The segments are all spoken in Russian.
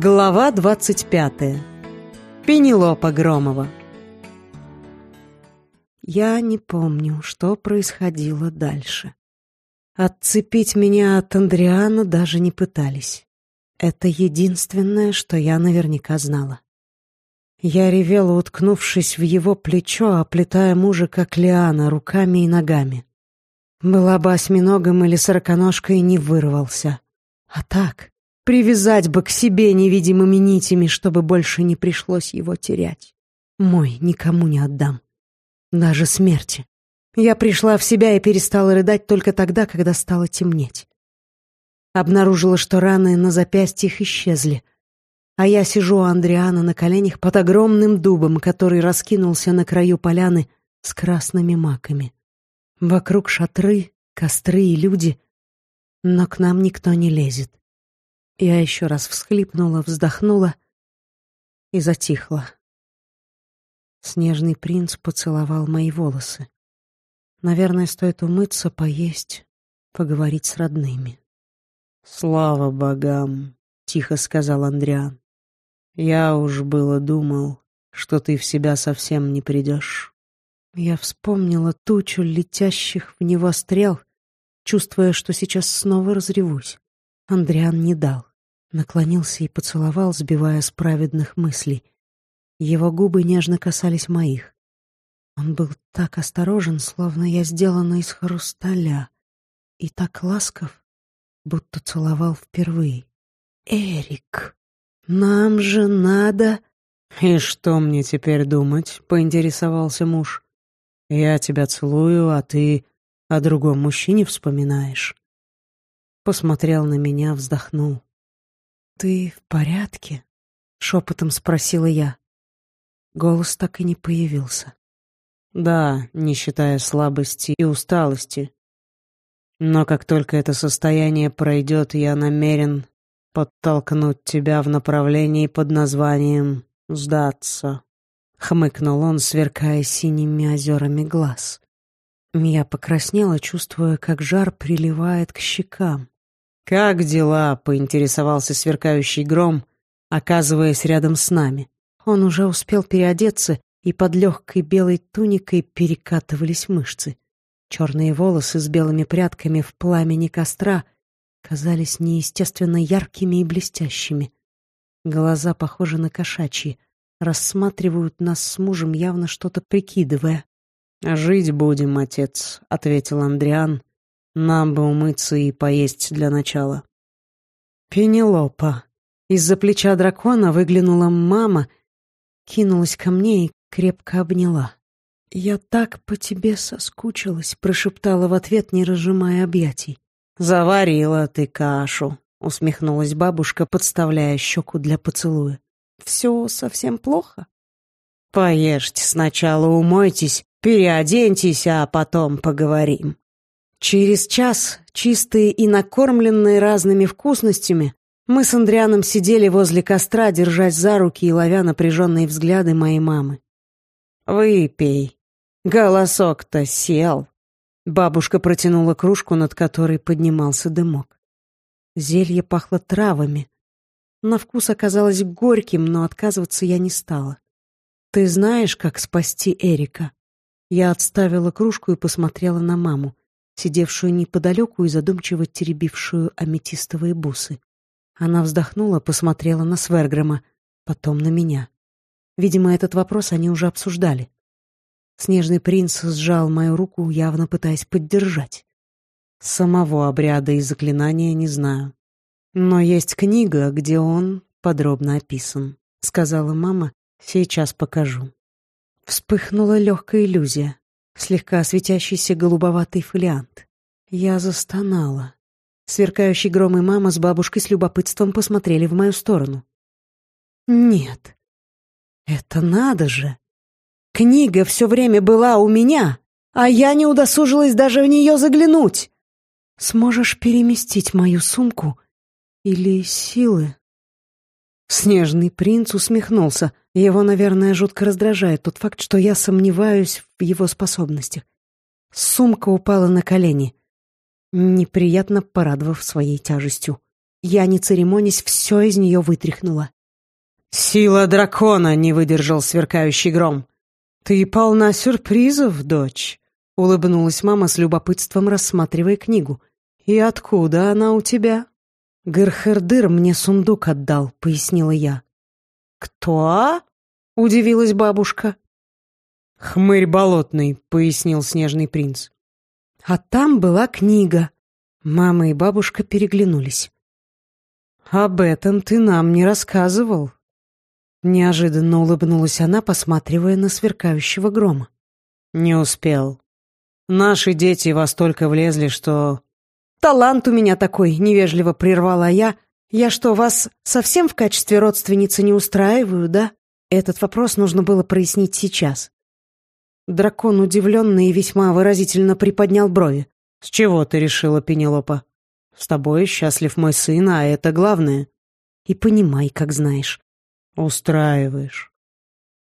Глава 25. Пенелопа Громова. Я не помню, что происходило дальше. Отцепить меня от Андриана даже не пытались. Это единственное, что я наверняка знала. Я ревела, уткнувшись в его плечо, оплетая мужа, как лиана, руками и ногами. Была бы осьминогом или сороконожкой, не вырвался. А так, Привязать бы к себе невидимыми нитями, чтобы больше не пришлось его терять. Мой никому не отдам. Даже смерти. Я пришла в себя и перестала рыдать только тогда, когда стало темнеть. Обнаружила, что раны на запястьях исчезли, а я сижу у Андриана на коленях под огромным дубом, который раскинулся на краю поляны с красными маками. Вокруг шатры, костры и люди, но к нам никто не лезет. Я еще раз всхлипнула, вздохнула и затихла. Снежный принц поцеловал мои волосы. Наверное, стоит умыться, поесть, поговорить с родными. «Слава богам!» — тихо сказал Андриан. «Я уж было думал, что ты в себя совсем не придешь». Я вспомнила тучу летящих в него стрел, чувствуя, что сейчас снова разревусь. Андриан не дал. Наклонился и поцеловал, сбивая с праведных мыслей. Его губы нежно касались моих. Он был так осторожен, словно я сделана из хрусталя, и так ласков, будто целовал впервые. «Эрик, нам же надо...» «И что мне теперь думать?» — поинтересовался муж. «Я тебя целую, а ты о другом мужчине вспоминаешь?» Посмотрел на меня, вздохнул. «Ты в порядке?» — шепотом спросила я. Голос так и не появился. «Да, не считая слабости и усталости. Но как только это состояние пройдет, я намерен подтолкнуть тебя в направлении под названием «сдаться», — хмыкнул он, сверкая синими озерами глаз. Я покраснела, чувствуя, как жар приливает к щекам. «Как дела?» — поинтересовался сверкающий гром, оказываясь рядом с нами. Он уже успел переодеться, и под легкой белой туникой перекатывались мышцы. Черные волосы с белыми прядками в пламени костра казались неестественно яркими и блестящими. Глаза похожи на кошачьи, рассматривают нас с мужем, явно что-то прикидывая. «Жить будем, отец», — ответил Андриан, нам бы умыться и поесть для начала. Пенелопа. Из-за плеча дракона выглянула мама, кинулась ко мне и крепко обняла. «Я так по тебе соскучилась», — прошептала в ответ, не разжимая объятий. «Заварила ты кашу», — усмехнулась бабушка, подставляя щеку для поцелуя. «Все совсем плохо?» «Поешьте сначала, умойтесь, переоденьтесь, а потом поговорим». Через час, чистые и накормленные разными вкусностями, мы с Андрианом сидели возле костра, держась за руки и ловя напряженные взгляды моей мамы. «Выпей. Голосок-то сел». Бабушка протянула кружку, над которой поднимался дымок. Зелье пахло травами. На вкус оказалось горьким, но отказываться я не стала. «Ты знаешь, как спасти Эрика?» Я отставила кружку и посмотрела на маму сидевшую неподалеку и задумчиво теребившую аметистовые бусы. Она вздохнула, посмотрела на Сверграма, потом на меня. Видимо, этот вопрос они уже обсуждали. Снежный принц сжал мою руку, явно пытаясь поддержать. Самого обряда и заклинания не знаю. Но есть книга, где он подробно описан, сказала мама. Сейчас покажу. Вспыхнула легкая иллюзия слегка светящийся голубоватый фолиант. Я застонала. Сверкающий гром и мама с бабушкой с любопытством посмотрели в мою сторону. Нет. Это надо же. Книга все время была у меня, а я не удосужилась даже в нее заглянуть. Сможешь переместить мою сумку или силы? Снежный принц усмехнулся. Его, наверное, жутко раздражает тот факт, что я сомневаюсь в его способностях. Сумка упала на колени, неприятно порадовав своей тяжестью. Я, не церемонясь, все из нее вытряхнула. «Сила дракона!» — не выдержал сверкающий гром. «Ты полна сюрпризов, дочь!» — улыбнулась мама с любопытством, рассматривая книгу. «И откуда она у тебя?» «Герхердыр мне сундук отдал», — пояснила я. «Кто?» — удивилась бабушка. «Хмырь болотный», — пояснил снежный принц. А там была книга. Мама и бабушка переглянулись. «Об этом ты нам не рассказывал». Неожиданно улыбнулась она, посматривая на сверкающего грома. «Не успел. Наши дети во столько влезли, что...» «Талант у меня такой», — невежливо прервала я. «Я что, вас совсем в качестве родственницы не устраиваю, да?» Этот вопрос нужно было прояснить сейчас. Дракон удивленно и весьма выразительно приподнял брови. «С чего ты решила, Пенелопа? С тобой счастлив мой сын, а это главное». «И понимай, как знаешь». «Устраиваешь».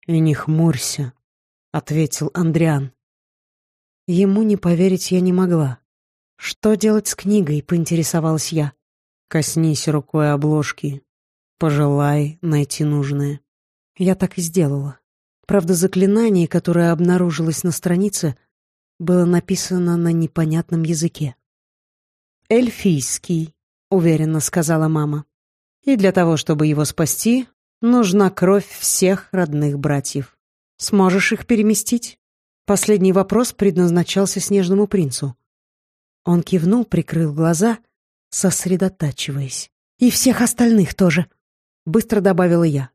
«И не хмурься», — ответил Андриан. Ему не поверить я не могла. «Что делать с книгой?» — поинтересовалась я. «Коснись рукой обложки. Пожелай найти нужное». Я так и сделала. Правда, заклинание, которое обнаружилось на странице, было написано на непонятном языке. «Эльфийский», — уверенно сказала мама. «И для того, чтобы его спасти, нужна кровь всех родных братьев. Сможешь их переместить?» Последний вопрос предназначался снежному принцу. Он кивнул, прикрыл глаза, сосредотачиваясь. «И всех остальных тоже», — быстро добавила я.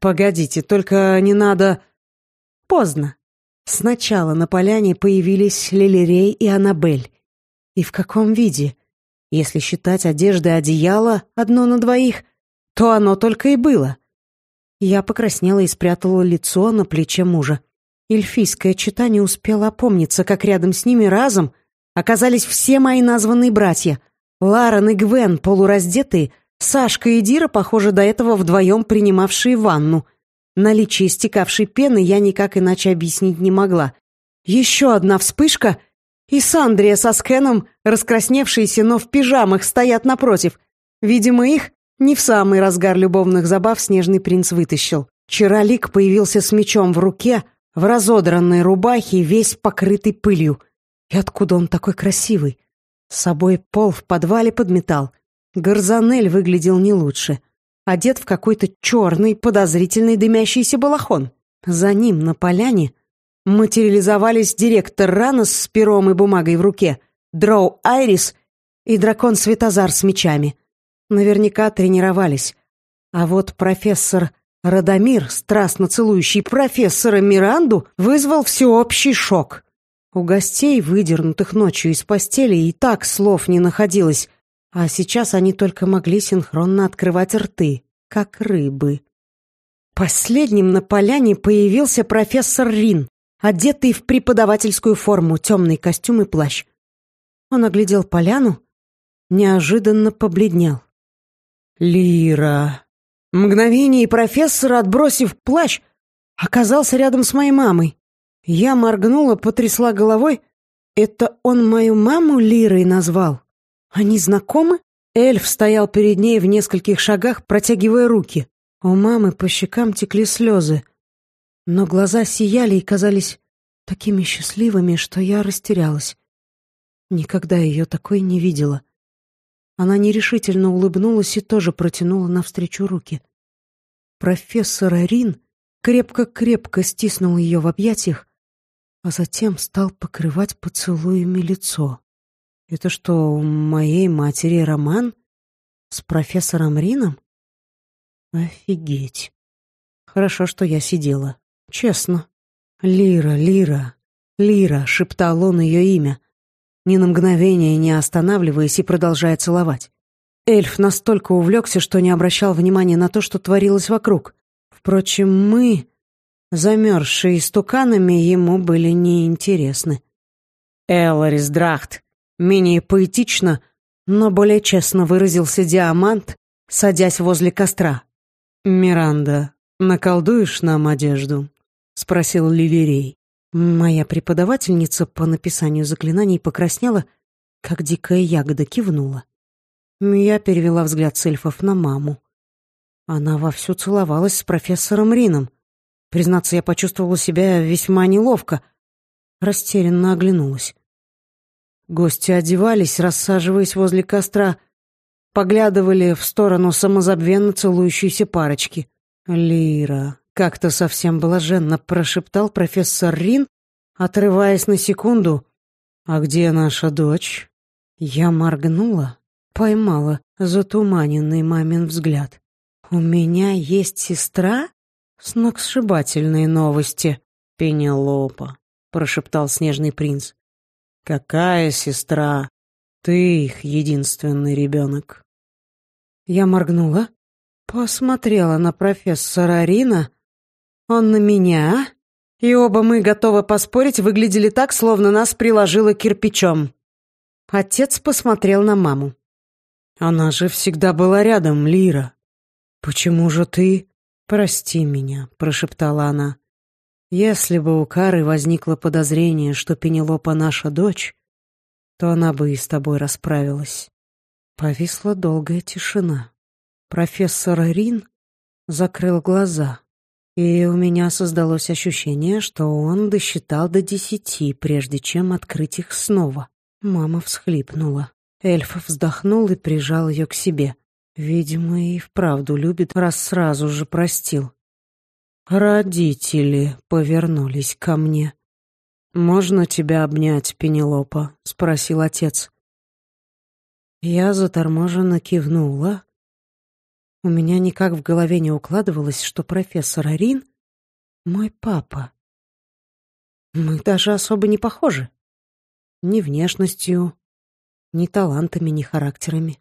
«Погодите, только не надо...» Поздно. Сначала на поляне появились Лилирей и Аннабель. И в каком виде? Если считать одежды одеяло одно на двоих, то оно только и было. Я покраснела и спрятала лицо на плече мужа. Эльфийская чита не успела опомниться, как рядом с ними разом оказались все мои названные братья. Ларен и Гвен, полураздетые, Сашка и Дира, похоже, до этого вдвоем принимавшие ванну. Наличие стекавшей пены я никак иначе объяснить не могла. Еще одна вспышка, и Сандрия со Скеном, раскрасневшиеся, но в пижамах, стоят напротив. Видимо, их не в самый разгар любовных забав снежный принц вытащил. Чаролик появился с мечом в руке, в разодранной рубахе, весь покрытый пылью. И откуда он такой красивый? С собой пол в подвале подметал. Гарзанель выглядел не лучше. Одет в какой-то черный, подозрительный дымящийся балахон. За ним на поляне материализовались директор Ранос с пером и бумагой в руке, Дроу Айрис и дракон Светозар с мечами. Наверняка тренировались. А вот профессор Радомир, страстно целующий профессора Миранду, вызвал всеобщий шок. У гостей, выдернутых ночью из постели, и так слов не находилось, а сейчас они только могли синхронно открывать рты, как рыбы. Последним на поляне появился профессор Рин, одетый в преподавательскую форму, темный костюм и плащ. Он оглядел поляну, неожиданно побледнел. «Лира!» Мгновение, профессор, отбросив плащ, оказался рядом с моей мамой. Я моргнула, потрясла головой. Это он мою маму Лирой назвал? Они знакомы? Эльф стоял перед ней в нескольких шагах, протягивая руки. У мамы по щекам текли слезы, но глаза сияли и казались такими счастливыми, что я растерялась. Никогда ее такой не видела. Она нерешительно улыбнулась и тоже протянула навстречу руки. Профессор Рин крепко-крепко стиснул ее в объятиях, а затем стал покрывать поцелуями лицо. Это что, у моей матери роман? С профессором Рином? Офигеть. Хорошо, что я сидела. Честно. Лира, Лира, Лира, шептал он ее имя, ни на мгновение не останавливаясь и продолжая целовать. Эльф настолько увлекся, что не обращал внимания на то, что творилось вокруг. Впрочем, мы, замерзшие истуканами, ему были неинтересны. «Эларис Драхт!» Менее поэтично, но более честно выразился Диамант, садясь возле костра. «Миранда, наколдуешь нам одежду?» — спросил Лилирей. Моя преподавательница по написанию заклинаний покраснела, как дикая ягода кивнула. Я перевела взгляд с эльфов на маму. Она вовсю целовалась с профессором Рином. Признаться, я почувствовала себя весьма неловко. Растерянно оглянулась. Гости одевались, рассаживаясь возле костра, поглядывали в сторону самозабвенно целующейся парочки. «Лира», — как-то совсем блаженно прошептал профессор Рин, отрываясь на секунду. «А где наша дочь?» Я моргнула, поймала затуманенный мамин взгляд. «У меня есть сестра?» «Сногсшибательные новости, Пенелопа», — прошептал снежный принц. «Какая сестра? Ты их единственный ребенок». Я моргнула, посмотрела на профессора Рина, он на меня, и оба мы, готовы поспорить, выглядели так, словно нас приложило кирпичом. Отец посмотрел на маму. «Она же всегда была рядом, Лира. Почему же ты...» «Прости меня», — прошептала она. «Если бы у Кары возникло подозрение, что Пенелопа наша дочь, то она бы и с тобой расправилась». Повисла долгая тишина. Профессор Рин закрыл глаза, и у меня создалось ощущение, что он досчитал до десяти, прежде чем открыть их снова. Мама всхлипнула. Эльф вздохнул и прижал ее к себе. Видимо, и вправду любит, раз сразу же простил. Родители повернулись ко мне. «Можно тебя обнять, Пенелопа?» — спросил отец. Я заторможенно кивнула. У меня никак в голове не укладывалось, что профессор Арин — мой папа. Мы даже особо не похожи. Ни внешностью, ни талантами, ни характерами.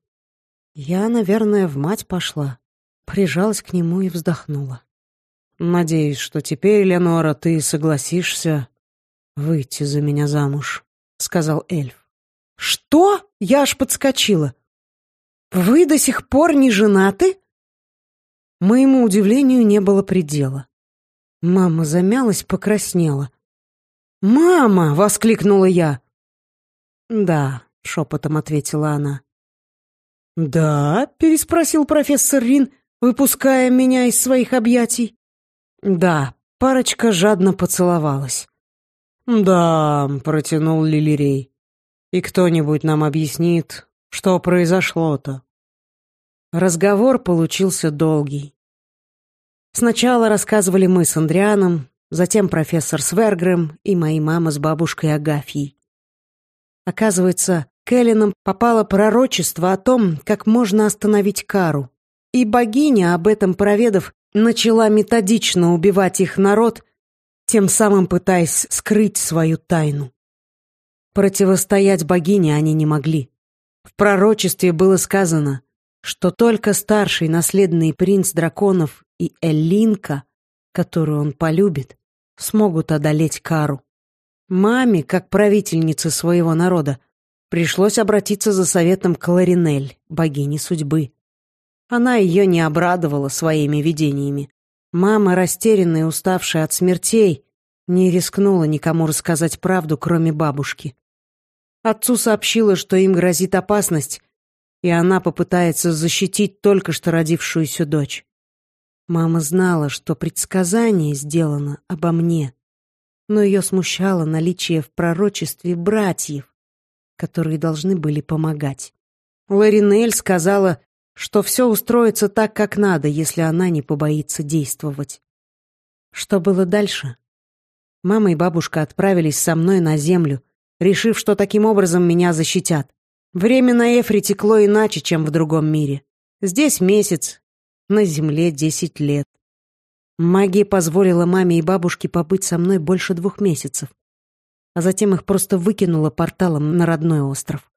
Я, наверное, в мать пошла, прижалась к нему и вздохнула. «Надеюсь, что теперь, Ленора, ты согласишься выйти за меня замуж», — сказал эльф. «Что?» — я аж подскочила. «Вы до сих пор не женаты?» Моему удивлению не было предела. Мама замялась, покраснела. «Мама!» — воскликнула я. «Да», — шепотом ответила она. «Да?» — переспросил профессор Рин, выпуская меня из своих объятий. «Да», — парочка жадно поцеловалась. «Да», — протянул Лилирей. «И кто-нибудь нам объяснит, что произошло-то?» Разговор получился долгий. Сначала рассказывали мы с Андрианом, затем профессор Свергрем и мои мама с бабушкой Агафьей. Оказывается, к Эллинам попало пророчество о том, как можно остановить кару. И богиня, об этом проведав, начала методично убивать их народ, тем самым пытаясь скрыть свою тайну. Противостоять богине они не могли. В пророчестве было сказано, что только старший наследный принц драконов и Эллинка, которую он полюбит, смогут одолеть кару. Маме, как правительнице своего народа, Пришлось обратиться за советом к Ларинель, богине судьбы. Она ее не обрадовала своими видениями. Мама, растерянная и уставшая от смертей, не рискнула никому рассказать правду, кроме бабушки. Отцу сообщила, что им грозит опасность, и она попытается защитить только что родившуюся дочь. Мама знала, что предсказание сделано обо мне, но ее смущало наличие в пророчестве братьев, которые должны были помогать. Ларинель сказала, что все устроится так, как надо, если она не побоится действовать. Что было дальше? Мама и бабушка отправились со мной на землю, решив, что таким образом меня защитят. Время на Эфре текло иначе, чем в другом мире. Здесь месяц, на земле десять лет. Магия позволила маме и бабушке побыть со мной больше двух месяцев а затем их просто выкинуло порталом на родной остров.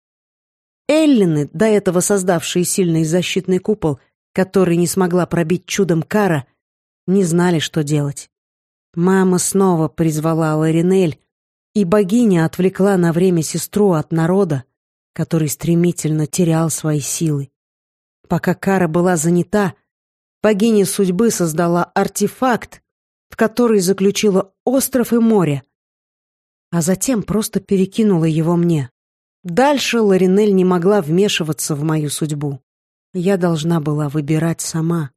Эллины, до этого создавшие сильный защитный купол, который не смогла пробить чудом Кара, не знали, что делать. Мама снова призвала Ларинель, и богиня отвлекла на время сестру от народа, который стремительно терял свои силы. Пока Кара была занята, богиня судьбы создала артефакт, в который заключила остров и море, а затем просто перекинула его мне. Дальше Ларинель не могла вмешиваться в мою судьбу. Я должна была выбирать сама.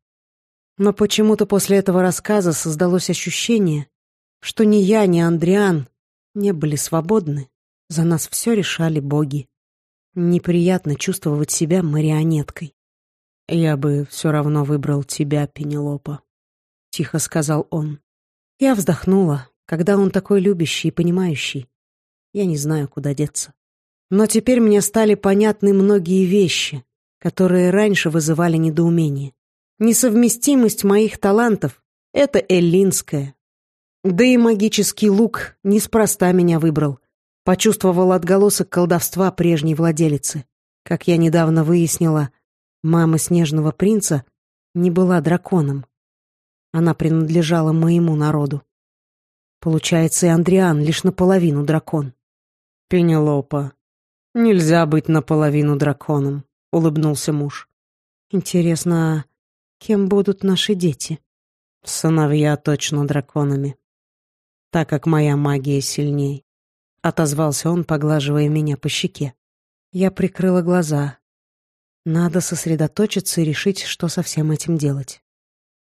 Но почему-то после этого рассказа создалось ощущение, что ни я, ни Андриан не были свободны. За нас все решали боги. Неприятно чувствовать себя марионеткой. «Я бы все равно выбрал тебя, Пенелопа», — тихо сказал он. Я вздохнула, когда он такой любящий и понимающий. Я не знаю, куда деться. Но теперь мне стали понятны многие вещи, которые раньше вызывали недоумение. Несовместимость моих талантов — это эллинская. Да и магический лук неспроста меня выбрал. Почувствовал отголосок колдовства прежней владелицы. Как я недавно выяснила, Мама снежного принца не была драконом. Она принадлежала моему народу. Получается, и Андриан лишь наполовину дракон. Пенелопа, нельзя быть наполовину драконом, улыбнулся муж. Интересно, кем будут наши дети? Сыновья точно драконами. Так как моя магия сильней. Отозвался он, поглаживая меня по щеке. Я прикрыла глаза. Надо сосредоточиться и решить, что со всем этим делать.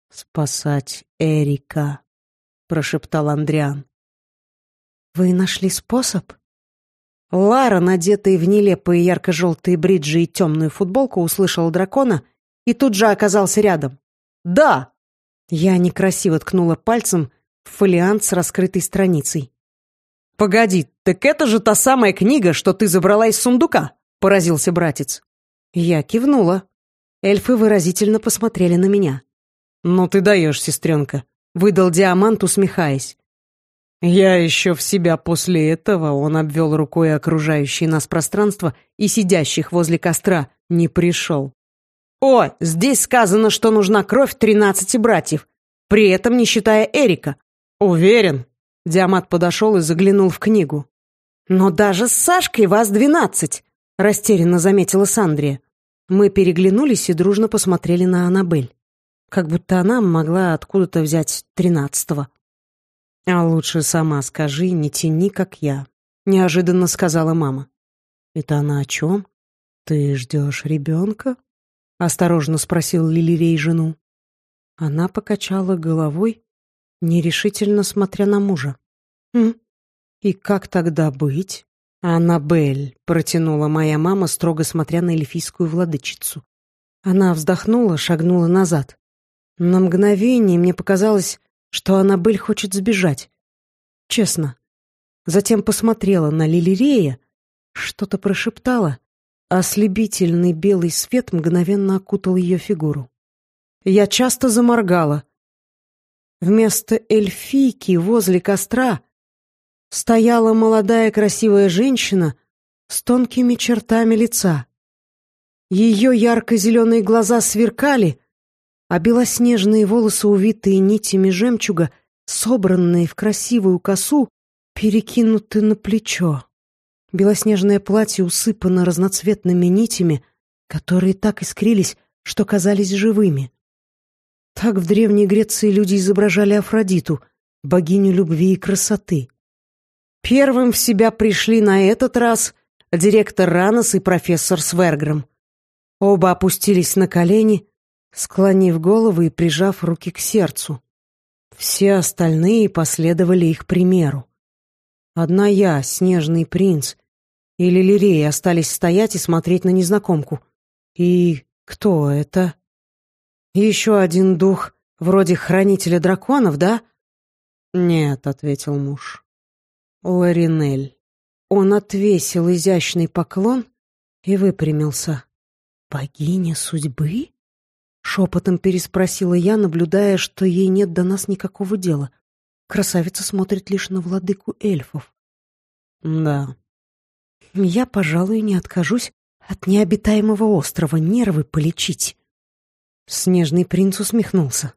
«Спасать Эрика», — прошептал Андриан. «Вы нашли способ?» Лара, надетая в нелепые ярко-желтые бриджи и темную футболку, услышала дракона и тут же оказался рядом. «Да!» Я некрасиво ткнула пальцем в фолиант с раскрытой страницей. «Погоди, так это же та самая книга, что ты забрала из сундука!» — поразился братец. Я кивнула. Эльфы выразительно посмотрели на меня. «Ну ты даешь, сестренка», — выдал Диамант, усмехаясь. «Я еще в себя после этого», — он обвел рукой окружающее нас пространство и сидящих возле костра, не пришел. «О, здесь сказано, что нужна кровь тринадцати братьев, при этом не считая Эрика. Уверен». Диамат подошел и заглянул в книгу. «Но даже с Сашкой вас двенадцать», — растерянно заметила Сандрия. Мы переглянулись и дружно посмотрели на Аннабель. Как будто она могла откуда-то взять тринадцатого. «А лучше сама скажи, не тяни, как я», — неожиданно сказала мама. «Это она о чем? Ты ждешь ребенка?» — осторожно спросил Лилирей жену. Она покачала головой, нерешительно смотря на мужа. «Хм, и как тогда быть?» «Аннабель», — протянула моя мама, строго смотря на эльфийскую владычицу. Она вздохнула, шагнула назад. На мгновение мне показалось, что Аннабель хочет сбежать. Честно. Затем посмотрела на Лилирея, что-то прошептала, а ослепительный белый свет мгновенно окутал ее фигуру. Я часто заморгала. Вместо эльфийки возле костра стояла молодая красивая женщина с тонкими чертами лица. Ее ярко-зеленые глаза сверкали, а белоснежные волосы, увитые нитями жемчуга, собранные в красивую косу, перекинуты на плечо. Белоснежное платье усыпано разноцветными нитями, которые так искрились, что казались живыми. Так в Древней Греции люди изображали Афродиту, богиню любви и красоты. Первым в себя пришли на этот раз директор Ранос и профессор Свергром. Оба опустились на колени, склонив головы и прижав руки к сердцу. Все остальные последовали их примеру. Одна я, снежный принц, и Лилирей остались стоять и смотреть на незнакомку. И кто это? Еще один дух, вроде хранителя драконов, да? Нет, ответил муж. Ларинель. Он отвесил изящный поклон и выпрямился. «Богиня судьбы?» Шепотом переспросила я, наблюдая, что ей нет до нас никакого дела. Красавица смотрит лишь на владыку эльфов. «Да». «Я, пожалуй, не откажусь от необитаемого острова нервы полечить». Снежный принц усмехнулся.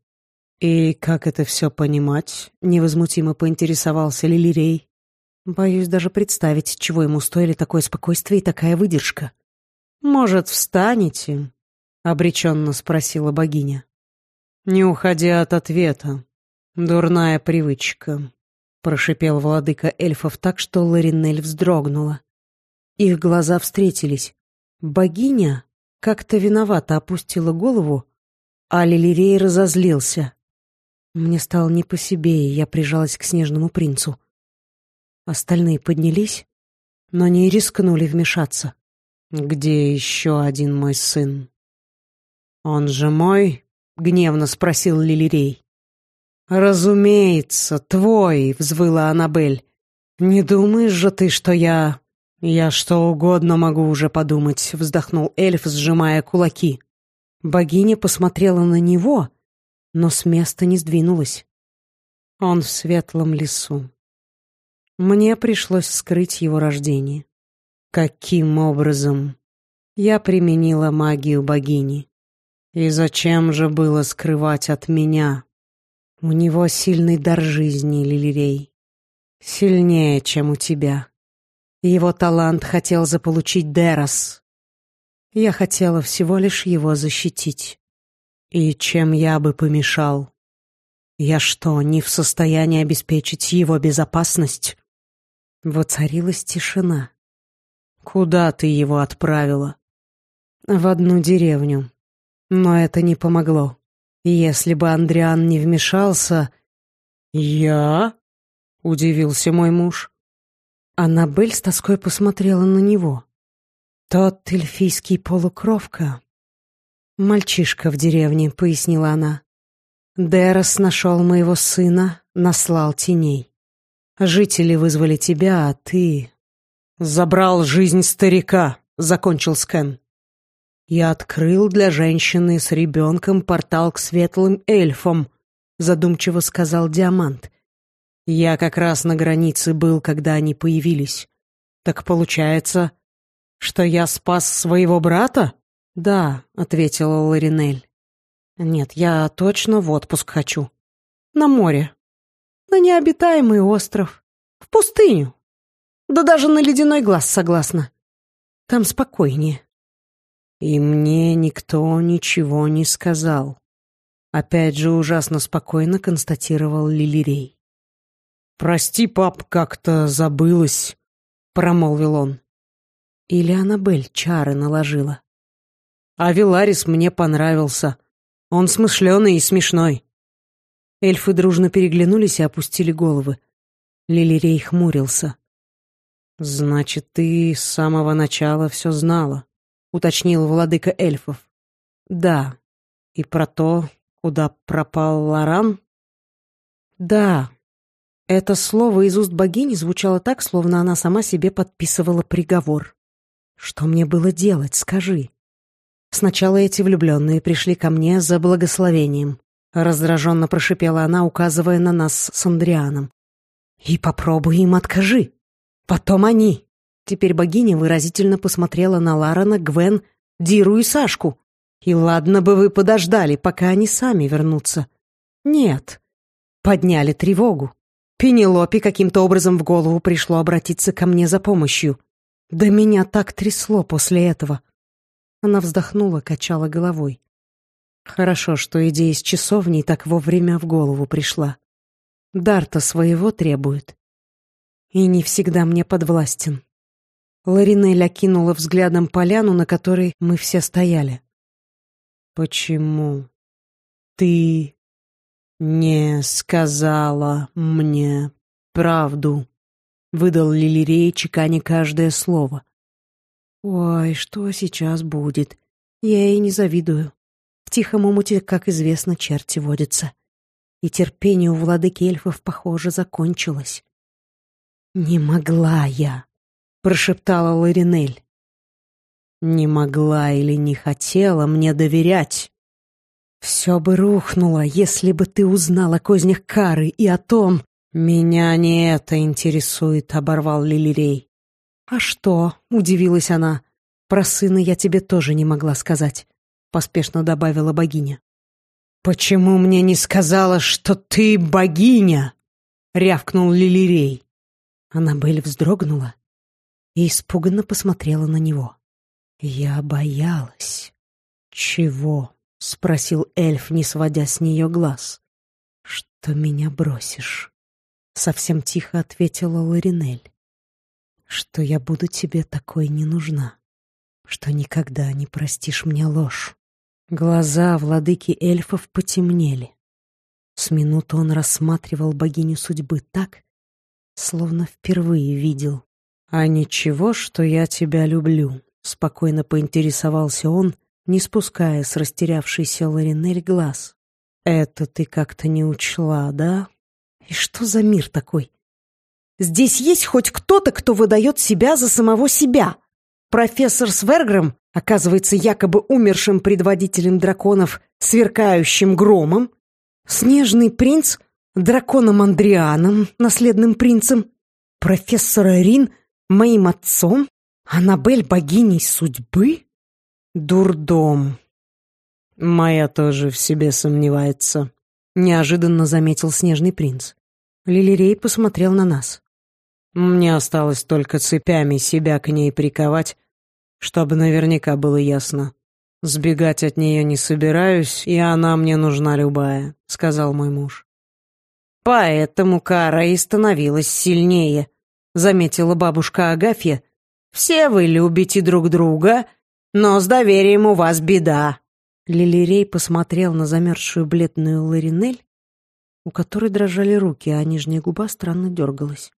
«И как это все понимать?» — невозмутимо поинтересовался Лилирей. Боюсь даже представить, чего ему стоили такое спокойствие и такая выдержка. «Может, встанете?» — обреченно спросила богиня. «Не уходя от ответа. Дурная привычка», — прошипел владыка эльфов так, что Ларинель вздрогнула. Их глаза встретились. Богиня как-то виновато опустила голову, а Лилирей разозлился. Мне стало не по себе, и я прижалась к снежному принцу. Остальные поднялись, но не рискнули вмешаться. «Где еще один мой сын?» «Он же мой?» — гневно спросил Лилирей. «Разумеется, твой!» — взвыла Аннабель. «Не думаешь же ты, что я...» «Я что угодно могу уже подумать», — вздохнул эльф, сжимая кулаки. Богиня посмотрела на него, но с места не сдвинулась. Он в светлом лесу. Мне пришлось скрыть его рождение. Каким образом? Я применила магию богини. И зачем же было скрывать от меня? У него сильный дар жизни, Лилирей. Сильнее, чем у тебя. Его талант хотел заполучить Дерос. Я хотела всего лишь его защитить. И чем я бы помешал? Я что, не в состоянии обеспечить его безопасность? Воцарилась тишина. Куда ты его отправила? В одну деревню. Но это не помогло. Если бы Андриан не вмешался... «Я?» — удивился мой муж. Аннабель с тоской посмотрела на него. «Тот эльфийский полукровка». «Мальчишка в деревне», — пояснила она. «Дерос нашел моего сына, наслал теней. Жители вызвали тебя, а ты...» «Забрал жизнь старика», — закончил Скэн. Я открыл для женщины с ребенком портал к светлым эльфам, задумчиво сказал Диамант. Я как раз на границе был, когда они появились. Так получается, что я спас своего брата? Да, ответила Ларинель. Нет, я точно в отпуск хочу. На море. На необитаемый остров. В пустыню. Да даже на ледяной глаз согласна. Там спокойнее. И мне никто ничего не сказал. Опять же ужасно спокойно констатировал Лилирей. «Прости, пап, как-то забылась», — промолвил он. Или Аннабель чары наложила. «А Виларис мне понравился. Он смышленый и смешной». Эльфы дружно переглянулись и опустили головы. Лилирей хмурился. «Значит, ты с самого начала все знала?» — уточнил владыка эльфов. «Да. И про то, куда пропал Лоран?» «Да». Это слово из уст богини звучало так, словно она сама себе подписывала приговор. «Что мне было делать, скажи?» «Сначала эти влюбленные пришли ко мне за благословением», — раздраженно прошипела она, указывая на нас с Андрианом. «И попробуй им откажи. Потом они». Теперь богиня выразительно посмотрела на Ларана, Гвен, Диру и Сашку. И ладно бы вы подождали, пока они сами вернутся. Нет. Подняли тревогу. Пенелопе каким-то образом в голову пришло обратиться ко мне за помощью. Да меня так трясло после этого. Она вздохнула, качала головой. Хорошо, что идея с часовней так вовремя в голову пришла. Дарта своего требует. И не всегда мне подвластен. Ларинель окинула взглядом поляну, на которой мы все стояли. «Почему ты не сказала мне правду?» — выдал Лилирей, чеканя каждое слово. «Ой, что сейчас будет? Я ей не завидую. В тихом омуте, как известно, черти водятся. И терпение у владыки эльфов, похоже, закончилось. Не могла я прошептала Ларинель. Не могла или не хотела мне доверять. Все бы рухнуло, если бы ты узнал о кознях Кары и о том... Меня не это интересует, оборвал Лилирей. А что? Удивилась она. Про сына я тебе тоже не могла сказать, поспешно добавила богиня. Почему мне не сказала, что ты богиня? рявкнул Лилирей. Аннабель вздрогнула и испуганно посмотрела на него. «Я боялась». «Чего?» — спросил эльф, не сводя с нее глаз. «Что меня бросишь?» — совсем тихо ответила Ларинель. что я буду тебе такой не нужна, что никогда не простишь мне ложь. Глаза владыки эльфов потемнели. С минуту он рассматривал богиню судьбы так, словно впервые видел. «А ничего, что я тебя люблю», — спокойно поинтересовался он, не спуская с растерявшейся Ларинель глаз. «Это ты как-то не учла, да? И что за мир такой? Здесь есть хоть кто-то, кто выдает себя за самого себя. Профессор Сверграм оказывается якобы умершим предводителем драконов, сверкающим громом. Снежный принц — драконом Андрианом, наследным принцем. Профессор Рин — моим отцом. Аннабель — богиней судьбы. Дурдом. Моя тоже в себе сомневается, — неожиданно заметил снежный принц. Лилирей посмотрел на нас. Мне осталось только цепями себя к ней приковать, чтобы наверняка было ясно. Сбегать от нее не собираюсь, и она мне нужна любая, сказал мой муж. Поэтому Кара и становилась сильнее, заметила бабушка Агафья. Все вы любите друг друга, но с доверием у вас беда. Лилирей посмотрел на замерзшую бледную Ларинель, у которой дрожали руки, а нижняя губа странно дергалась.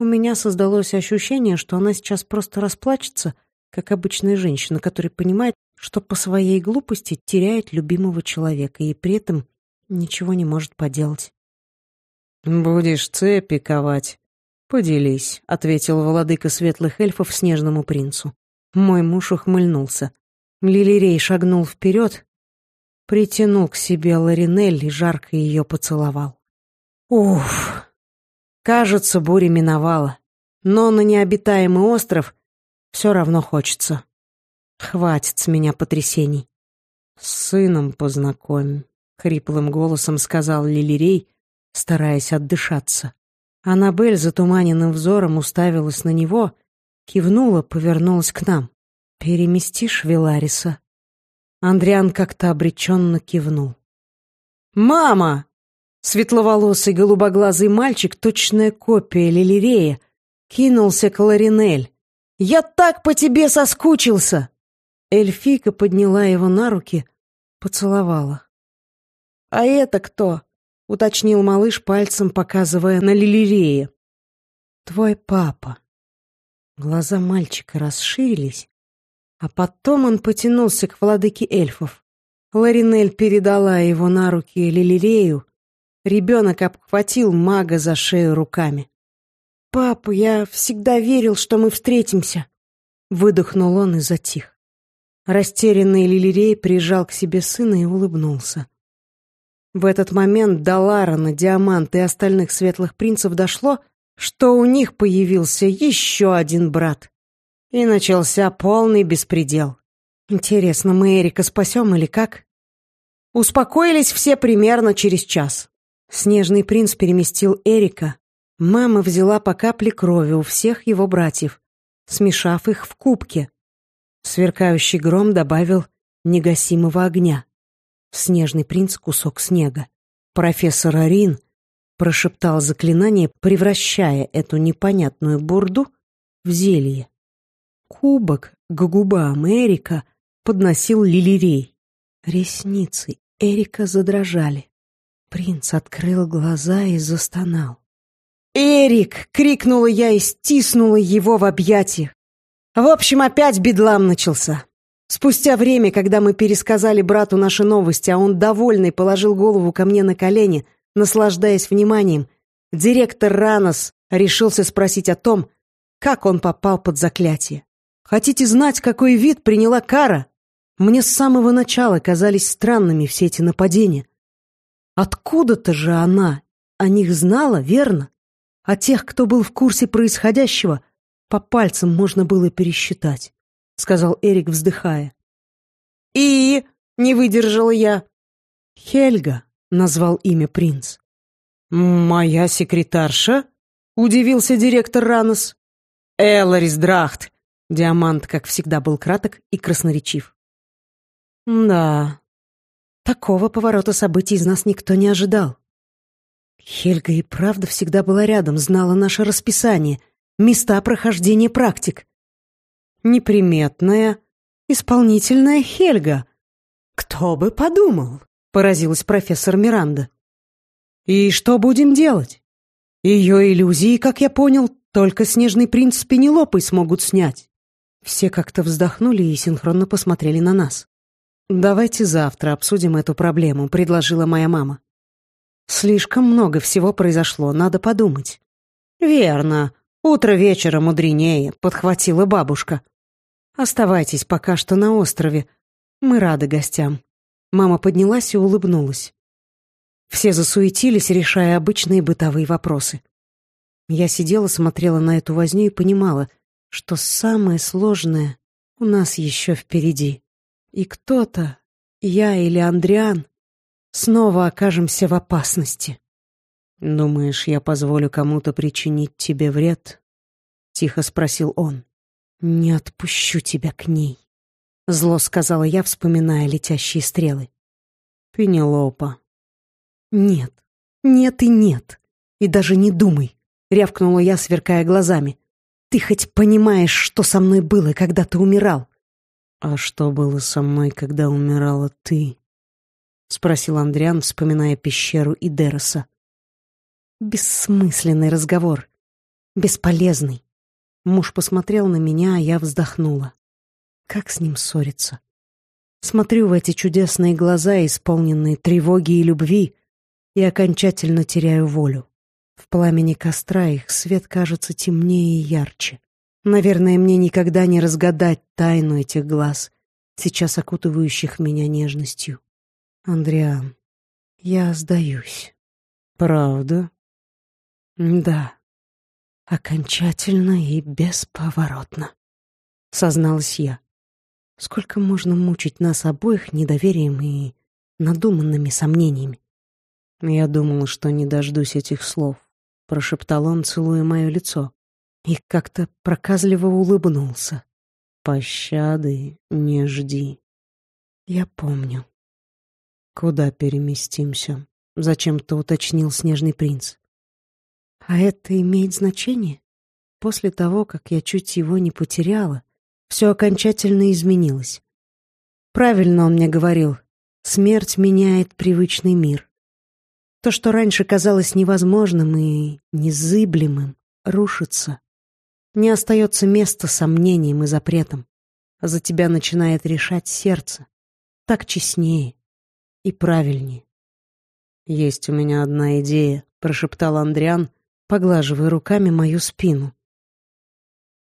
У меня создалось ощущение, что она сейчас просто расплачется, как обычная женщина, которая понимает, что по своей глупости теряет любимого человека и при этом ничего не может поделать. «Будешь цепи ковать, поделись», — ответил владыка светлых эльфов снежному принцу. Мой муж ухмыльнулся. Лилирей шагнул вперед, притянул к себе Ларинель и жарко ее поцеловал. Уф! Кажется, буря миновала. Но на необитаемый остров все равно хочется. Хватит с меня потрясений. «С сыном познакомь», — хриплым голосом сказал Лилирей, стараясь отдышаться. Аннабель затуманенным взором уставилась на него, кивнула, повернулась к нам. «Переместишь Велариса?» Андриан как-то обреченно кивнул. «Мама!» Светловолосый голубоглазый мальчик, точная копия Лилирея, кинулся к Ларинель. «Я так по тебе соскучился!» Эльфика подняла его на руки, поцеловала. «А это кто?» — уточнил малыш пальцем, показывая на Лилирея. «Твой папа». Глаза мальчика расширились, а потом он потянулся к владыке эльфов. Ларинель передала его на руки Лилирею, Ребенок обхватил мага за шею руками. «Папа, я всегда верил, что мы встретимся!» Выдохнул он и затих. Растерянный Лилирей прижал к себе сына и улыбнулся. В этот момент до Ларана, Диаманта и остальных светлых принцев дошло, что у них появился еще один брат. И начался полный беспредел. Интересно, мы Эрика спасем или как? Успокоились все примерно через час. Снежный принц переместил Эрика. Мама взяла по капле крови у всех его братьев, смешав их в кубке. Сверкающий гром добавил негасимого огня. Снежный принц кусок снега. Профессор Арин прошептал заклинание, превращая эту непонятную бурду в зелье. Кубок к губам Эрика подносил лилирей. Ресницы Эрика задрожали. Принц открыл глаза и застонал. «Эрик!» — крикнула я и стиснула его в объятиях. В общем, опять бедлам начался. Спустя время, когда мы пересказали брату наши новости, а он, довольный, положил голову ко мне на колени, наслаждаясь вниманием, директор Ранос решился спросить о том, как он попал под заклятие. Хотите знать, какой вид приняла кара? Мне с самого начала казались странными все эти нападения. Откуда-то же она о них знала, верно? А тех, кто был в курсе происходящего, по пальцам можно было пересчитать, — сказал Эрик, вздыхая. «И...» — не выдержала я. «Хельга», — назвал имя принц. «Моя секретарша?» — удивился директор Ранос. «Эларис Драхт!» Диамант, как всегда, был краток и красноречив. «Да, Такого поворота событий из нас никто не ожидал. Хельга и правда всегда была рядом, знала наше расписание, места прохождения практик. Неприметная, исполнительная Хельга. Кто бы подумал, поразилась профессор Миранда. И что будем делать? Ее иллюзии, как я понял, только снежный принц с Пенелопой смогут снять. Все как-то вздохнули и синхронно посмотрели на нас. «Давайте завтра обсудим эту проблему», — предложила моя мама. «Слишком много всего произошло, надо подумать». «Верно. Утро вечера мудренее», — подхватила бабушка. «Оставайтесь пока что на острове. Мы рады гостям». Мама поднялась и улыбнулась. Все засуетились, решая обычные бытовые вопросы. Я сидела, смотрела на эту возню и понимала, что самое сложное у нас еще впереди. И кто-то, я или Андриан, снова окажемся в опасности. «Думаешь, я позволю кому-то причинить тебе вред?» — тихо спросил он. «Не отпущу тебя к ней», — зло сказала я, вспоминая летящие стрелы. «Пенелопа». «Нет, нет и нет. И даже не думай», — рявкнула я, сверкая глазами. «Ты хоть понимаешь, что со мной было, когда ты умирал?» «А что было со мной, когда умирала ты?» — спросил Андриан, вспоминая пещеру и Дероса. Бессмысленный разговор. Бесполезный. Муж посмотрел на меня, а я вздохнула. Как с ним ссориться? Смотрю в эти чудесные глаза, исполненные тревоги и любви, и окончательно теряю волю. В пламени костра их свет кажется темнее и ярче. Наверное, мне никогда не разгадать тайну этих глаз, сейчас окутывающих меня нежностью. Андриан, я сдаюсь. Правда? Да. Окончательно и бесповоротно. Созналась я. Сколько можно мучить нас обоих недоверием и надуманными сомнениями? Я думал, что не дождусь этих слов, прошептал он, целуя мое лицо и как-то проказливо улыбнулся. «Пощады не жди». «Я помню». «Куда переместимся?» — зачем-то уточнил снежный принц. «А это имеет значение? После того, как я чуть его не потеряла, все окончательно изменилось. Правильно он мне говорил, смерть меняет привычный мир. То, что раньше казалось невозможным и незыблемым, рушится. Не остается места сомнениям и запретам. За тебя начинает решать сердце. Так честнее и правильнее. «Есть у меня одна идея», — прошептал Андриан, поглаживая руками мою спину.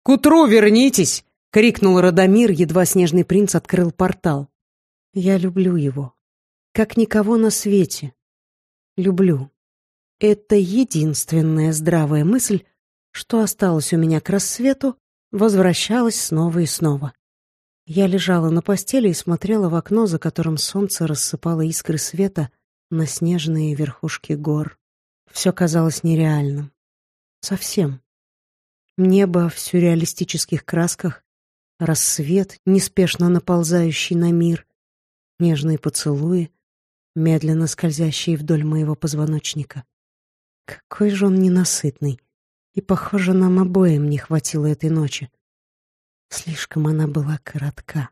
«К утру вернитесь!» — крикнул Радомир, едва снежный принц открыл портал. «Я люблю его. Как никого на свете. Люблю. Это единственная здравая мысль, что осталось у меня к рассвету, возвращалось снова и снова. Я лежала на постели и смотрела в окно, за которым солнце рассыпало искры света на снежные верхушки гор. Все казалось нереальным. Совсем. Небо в сюрреалистических красках, рассвет, неспешно наползающий на мир, нежные поцелуи, медленно скользящие вдоль моего позвоночника. Какой же он ненасытный. И, похоже, нам обоим не хватило этой ночи. Слишком она была коротка.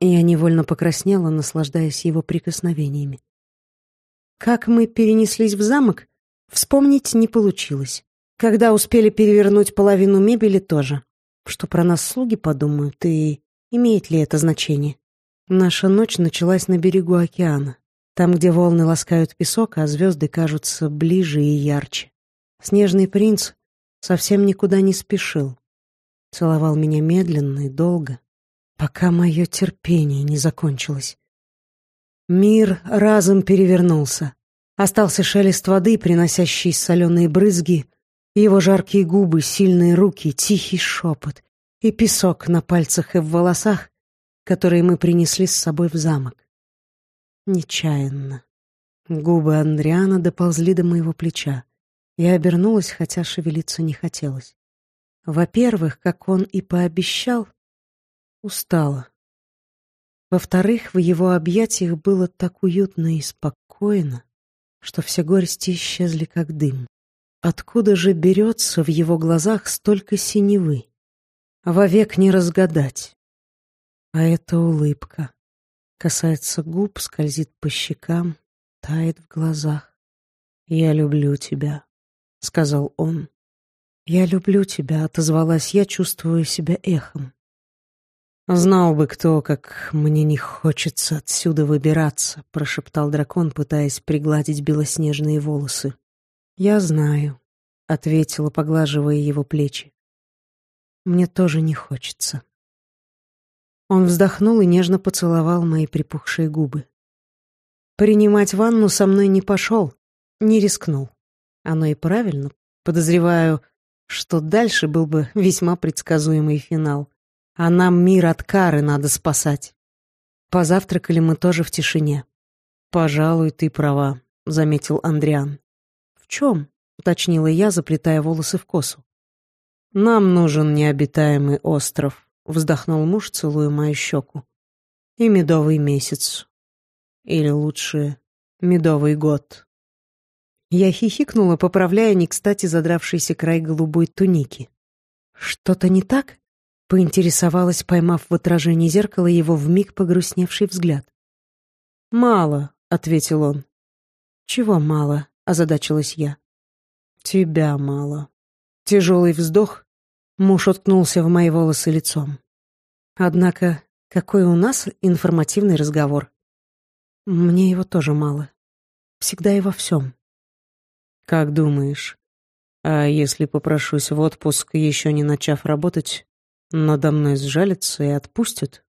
Я невольно покраснела, наслаждаясь его прикосновениями. Как мы перенеслись в замок, вспомнить не получилось. Когда успели перевернуть половину мебели тоже. Что про нас слуги подумают, и имеет ли это значение? Наша ночь началась на берегу океана, там, где волны ласкают песок, а звезды кажутся ближе и ярче. Снежный принц совсем никуда не спешил. Целовал меня медленно и долго, пока мое терпение не закончилось. Мир разом перевернулся. Остался шелест воды, приносящий соленые брызги, его жаркие губы, сильные руки, тихий шепот и песок на пальцах и в волосах, которые мы принесли с собой в замок. Нечаянно. Губы Андриана доползли до моего плеча. Я обернулась, хотя шевелиться не хотелось. Во-первых, как он и пообещал, устала. Во-вторых, в его объятиях было так уютно и спокойно, что все горести исчезли как дым. Откуда же берется в его глазах столько синевы? Вовек не разгадать. А эта улыбка касается губ, скользит по щекам, тает в глазах. «Я люблю тебя», — сказал он. «Я люблю тебя», — отозвалась я, чувствуя себя эхом. «Знал бы кто, как мне не хочется отсюда выбираться», — прошептал дракон, пытаясь пригладить белоснежные волосы. «Я знаю», — ответила, поглаживая его плечи. «Мне тоже не хочется». Он вздохнул и нежно поцеловал мои припухшие губы. Принимать ванну со мной не пошел, не рискнул. Оно и правильно. Подозреваю, что дальше был бы весьма предсказуемый финал. А нам мир от кары надо спасать. Позавтракали мы тоже в тишине. «Пожалуй, ты права», — заметил Андриан. «В чем?» — уточнила я, заплетая волосы в косу. «Нам нужен необитаемый остров», Вздохнул муж, целуя мою щеку. И медовый месяц. Или лучше, медовый год. Я хихикнула, поправляя не кстати задравшийся край голубой туники. «Что-то не так?» — поинтересовалась, поймав в отражении зеркала его вмиг погрустневший взгляд. «Мало», — ответил он. «Чего мало?» — озадачилась я. «Тебя мало». Тяжелый вздох, Муж уткнулся в мои волосы лицом. Однако, какой у нас информативный разговор. Мне его тоже мало. Всегда и во всем. Как думаешь, а если попрошусь в отпуск, еще не начав работать, надо мной сжалятся и отпустят?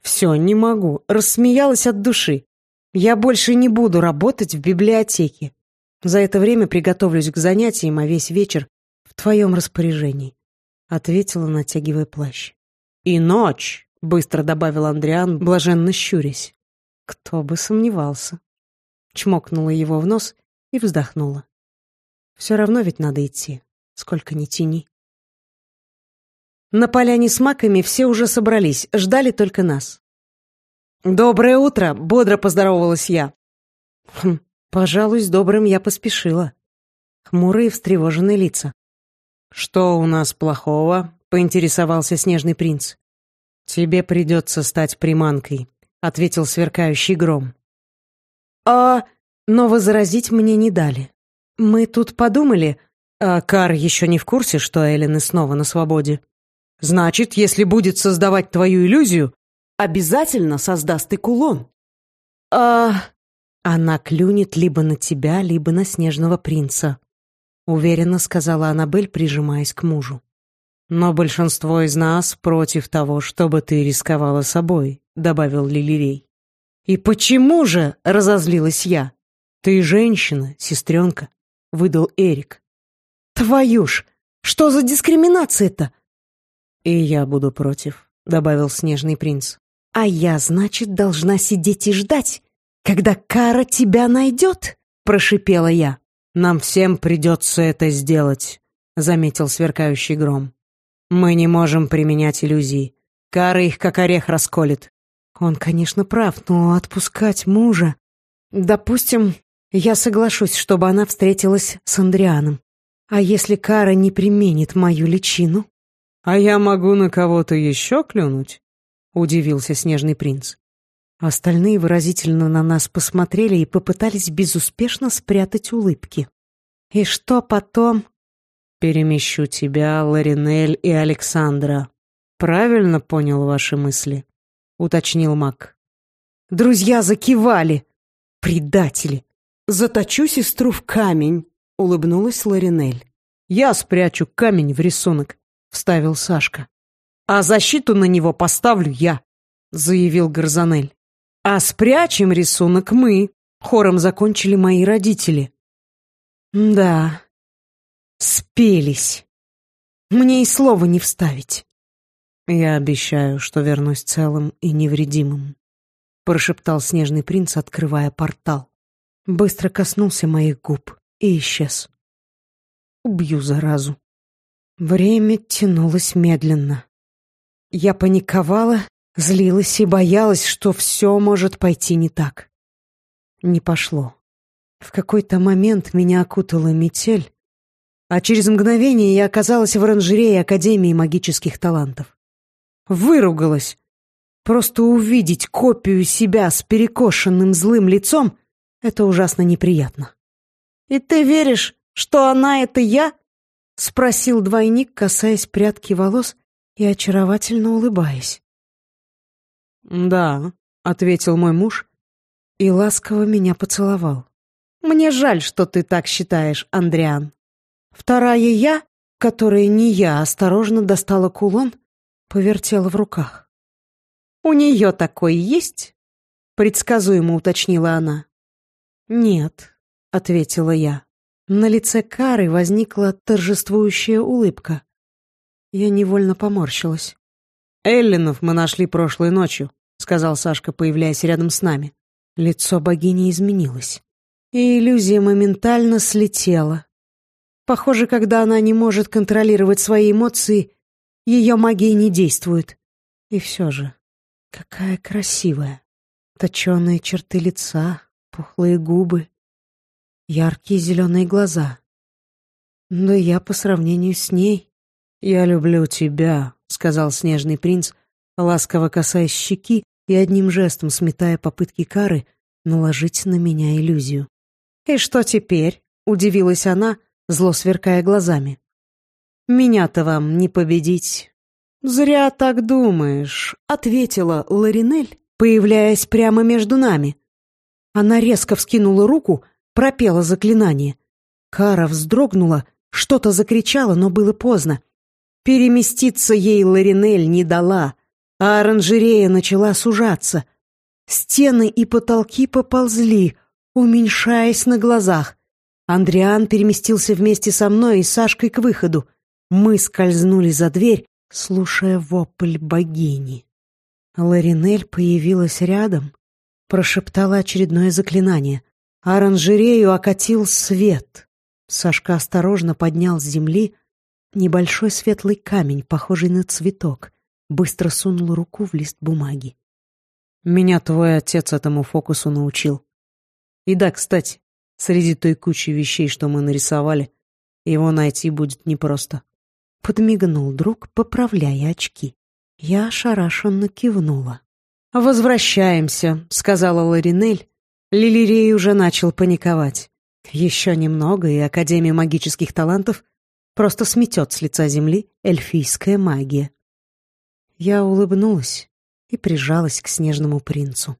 Все, не могу. Рассмеялась от души. Я больше не буду работать в библиотеке. За это время приготовлюсь к занятиям, а весь вечер в твоем распоряжении ответила, натягивая плащ. «И ночь!» — быстро добавил Андриан, блаженно щурясь. «Кто бы сомневался!» Чмокнула его в нос и вздохнула. «Все равно ведь надо идти, сколько ни тяни». На поляне с маками все уже собрались, ждали только нас. «Доброе утро!» — бодро поздоровалась я. Хм, пожалуй, с добрым я поспешила. Хмурые встревоженные лица. «Что у нас плохого?» — поинтересовался снежный принц. «Тебе придется стать приманкой», — ответил сверкающий гром. «А...» Но возразить мне не дали. Мы тут подумали, а Кар еще не в курсе, что Эллен и снова на свободе. Значит, если будет создавать твою иллюзию, обязательно создаст и кулон. А... Она клюнет либо на тебя, либо на снежного принца уверенно сказала Аннабель, прижимаясь к мужу. Но большинство из нас против того, чтобы ты рисковала собой, добавил Лилирей. И почему же, разозлилась я. Ты женщина, сестренка, выдал Эрик. Твою ж, что за дискриминация-то? И я буду против, добавил снежный принц. А я, значит, должна сидеть и ждать, когда кара тебя найдет, прошипела я. «Нам всем придется это сделать», — заметил сверкающий гром. «Мы не можем применять иллюзии. Кара их как орех расколет». Он, конечно, прав, но отпускать мужа... Допустим, я соглашусь, чтобы она встретилась с Андрианом. А если Кара не применит мою личину? «А я могу на кого-то еще клюнуть?» — удивился снежный принц. Остальные выразительно на нас посмотрели и попытались безуспешно спрятать улыбки. «И что потом?» «Перемещу тебя, Ларинель и Александра. Правильно понял ваши мысли?» — уточнил маг. Друзья закивали. «Предатели! Заточу сестру в камень!» — улыбнулась Ларинель. «Я спрячу камень в рисунок», — вставил Сашка. «А защиту на него поставлю я», — заявил Горзанель. А спрячем рисунок мы, хором закончили мои родители. Да, спелись. Мне и слова не вставить. Я обещаю, что вернусь целым и невредимым, прошептал снежный принц, открывая портал. Быстро коснулся моих губ и исчез. Убью заразу. Время тянулось медленно. Я паниковала Злилась и боялась, что все может пойти не так. Не пошло. В какой-то момент меня окутала метель, а через мгновение я оказалась в оранжерее Академии магических талантов. Выругалась. Просто увидеть копию себя с перекошенным злым лицом — это ужасно неприятно. «И ты веришь, что она — это я?» — спросил двойник, касаясь прядки волос и очаровательно улыбаясь. «Да», — ответил мой муж и ласково меня поцеловал. «Мне жаль, что ты так считаешь, Андриан». Вторая я, которая не я, осторожно достала кулон, повертела в руках. «У нее такой есть?» — предсказуемо уточнила она. «Нет», — ответила я. На лице Кары возникла торжествующая улыбка. Я невольно поморщилась. «Эллинов мы нашли прошлой ночью», — сказал Сашка, появляясь рядом с нами. Лицо богини изменилось, и иллюзия моментально слетела. Похоже, когда она не может контролировать свои эмоции, ее магия не действует. И все же, какая красивая. Точеные черты лица, пухлые губы, яркие зеленые глаза. Но я по сравнению с ней... «Я люблю тебя», — сказал снежный принц, ласково касаясь щеки и одним жестом сметая попытки Кары наложить на меня иллюзию. «И что теперь?» — удивилась она, зло сверкая глазами. Меня-то вам не победить. Зря так думаешь, ответила Ларинель, появляясь прямо между нами. Она резко вскинула руку, пропела заклинание. Кара вздрогнула, что-то закричала, но было поздно. Переместиться ей Ларинель не дала, а оранжерея начала сужаться. Стены и потолки поползли, уменьшаясь на глазах. Андриан переместился вместе со мной и Сашкой к выходу. Мы скользнули за дверь, слушая вопль богини. Ларинель появилась рядом, прошептала очередное заклинание. Оранжерею окатил свет. Сашка осторожно поднял с земли небольшой светлый камень, похожий на цветок, быстро сунул руку в лист бумаги. «Меня твой отец этому фокусу научил. И да, кстати, среди той кучи вещей, что мы нарисовали, его найти будет непросто». Подмигнул друг, поправляя очки. Я ошарашенно кивнула. «Возвращаемся», — сказала Ларинель. Лилирей уже начал паниковать. Еще немного, и Академия магических талантов просто сметет с лица земли эльфийская магия. Я улыбнулась и прижалась к снежному принцу.